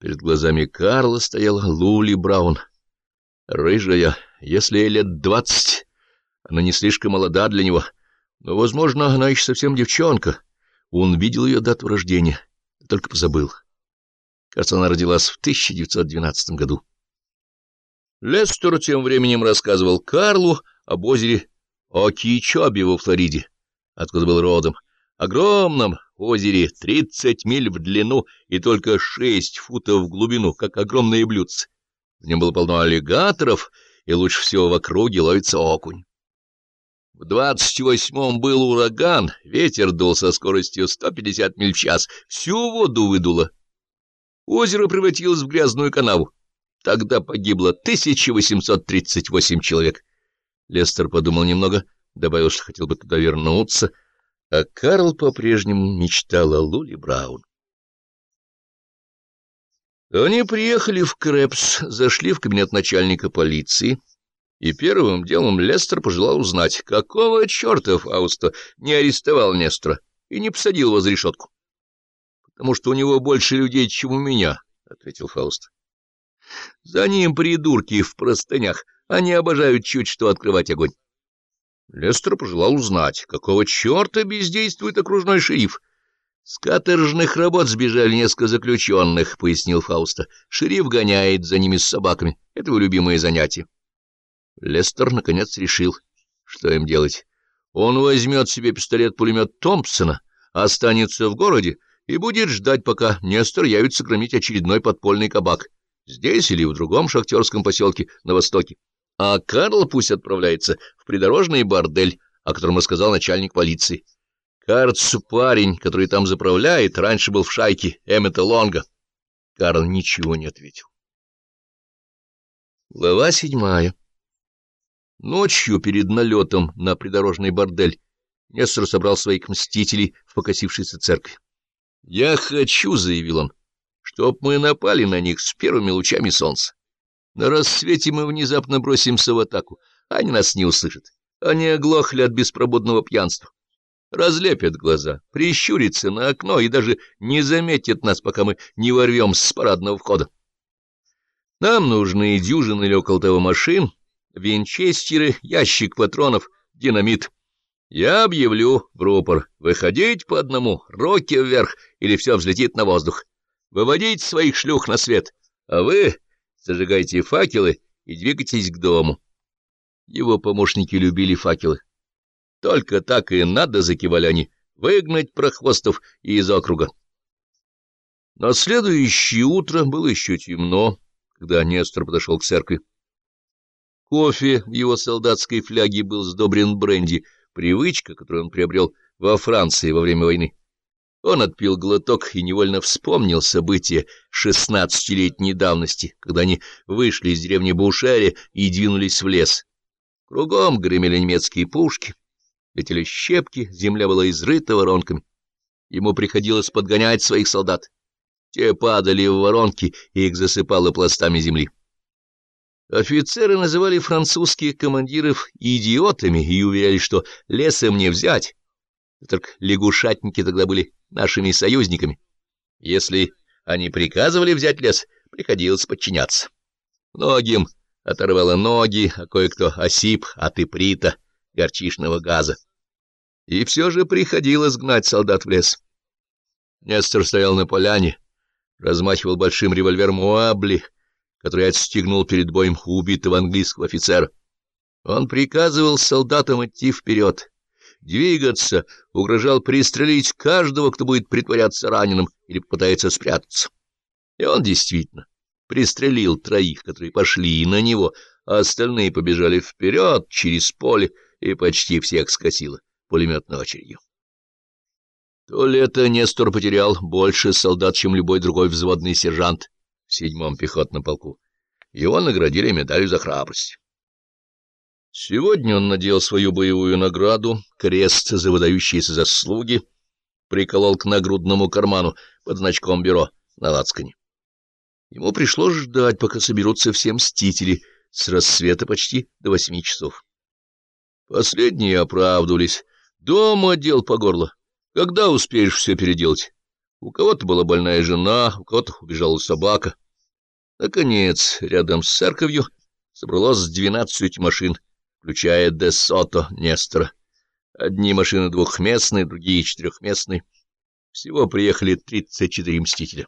Перед глазами Карла стояла Лули Браун. Рыжая, если ей лет двадцать, она не слишком молода для него, но, возможно, она еще совсем девчонка. Он видел ее дату рождения, только позабыл. Кажется, она родилась в 1912 году. Лестер тем временем рассказывал Карлу об озере Окичоби во Флориде, откуда был родом, огромном озере 30 миль в длину и только 6 футов в глубину, как огромные блюдце. В нем было полно аллигаторов, и лучше всего в округе ловится окунь. В двадцать восьмом был ураган, ветер дул со скоростью 150 миль в час, всю воду выдуло. Озеро превратилось в грязную канаву. Тогда погибло 1838 человек. Лестер подумал немного, добавил, что хотел бы туда вернуться, а Карл по-прежнему мечтал о Лули Браун. Они приехали в Крэпс, зашли в кабинет начальника полиции, и первым делом Лестер пожелал узнать, какого черта Фауст не арестовал Нестора и не посадил его за решетку. — Потому что у него больше людей, чем у меня, — ответил Фауст. — За ним придурки в простынях, они обожают чуть что открывать огонь. Лестер пожелал узнать, какого черта бездействует окружной шериф, — С каторжных работ сбежали несколько заключенных, — пояснил Фауста. — Шериф гоняет за ними с собаками. Это его любимое занятие. Лестер, наконец, решил, что им делать. Он возьмет себе пистолет-пулемет Томпсона, останется в городе и будет ждать, пока Нестор явится громить очередной подпольный кабак, здесь или в другом шахтерском поселке на востоке. А Карл пусть отправляется в придорожный бордель, о котором рассказал начальник полиции. Кажется, парень, который там заправляет, раньше был в шайке Эммета Лонга. Карл ничего не ответил. Глава седьмая. Ночью перед налетом на придорожный бордель Нестор собрал своих мстителей в покосившейся церкви. «Я хочу», — заявил он, — «чтоб мы напали на них с первыми лучами солнца. На рассвете мы внезапно бросимся в атаку, они нас не услышат. Они оглохли от беспробудного пьянства разлепят глаза, прищурятся на окно и даже не заметят нас, пока мы не ворвемся с парадного входа. Нам нужны дюжины или около того машин, винчестеры, ящик патронов, динамит. Я объявлю в рупор, выходить по одному, руки вверх, или все взлетит на воздух. Выводите своих шлюх на свет, а вы зажигайте факелы и двигайтесь к дому. Его помощники любили факелы. Только так и надо, закивали они, выгнать прохвостов из округа. На следующее утро было еще темно, когда Нестор подошел к церкви. Кофе в его солдатской фляге был сдобрен бренди, привычка, которую он приобрел во Франции во время войны. Он отпил глоток и невольно вспомнил события шестнадцатилетней давности, когда они вышли из деревни Бушаре и двинулись в лес. Кругом гремели немецкие пушки, летели щепки, земля была изрыта воронками. Ему приходилось подгонять своих солдат. Те падали в воронки, и их засыпало пластами земли. Офицеры называли французских командиров идиотами и уверяли, что леса мне взять. Только лягушатники тогда были нашими союзниками. Если они приказывали взять лес, приходилось подчиняться. Многим оторвало ноги, а кое-кто осип от иприта, горчишного газа. И все же приходилось гнать солдат в лес. Нестор стоял на поляне, размахивал большим револьвером Уабли, который отстегнул перед боем убитого английского офицера. Он приказывал солдатам идти вперед, двигаться, угрожал пристрелить каждого, кто будет притворяться раненым или пытается спрятаться. И он действительно пристрелил троих, которые пошли на него, а остальные побежали вперед через поле и почти всех скосило пулеметной очередью. То лето Нестор потерял больше солдат, чем любой другой взводный сержант в седьмом пехотном полку. Его наградили медалью за храбрость. Сегодня он надел свою боевую награду, крест за выдающиеся заслуги, приколол к нагрудному карману под значком бюро на лацкане. Ему пришлось ждать, пока соберутся все мстители, с рассвета почти до восьми часов. Последние оправдывались. Дома дел по горло. Когда успеешь все переделать? У кого-то была больная жена, у кого-то убежала собака. Наконец, рядом с церковью собралось двенадцать машин, включая Де Сото Нестора. Одни машины двухместные, другие четырехместные. Всего приехали тридцать четыре мстителя.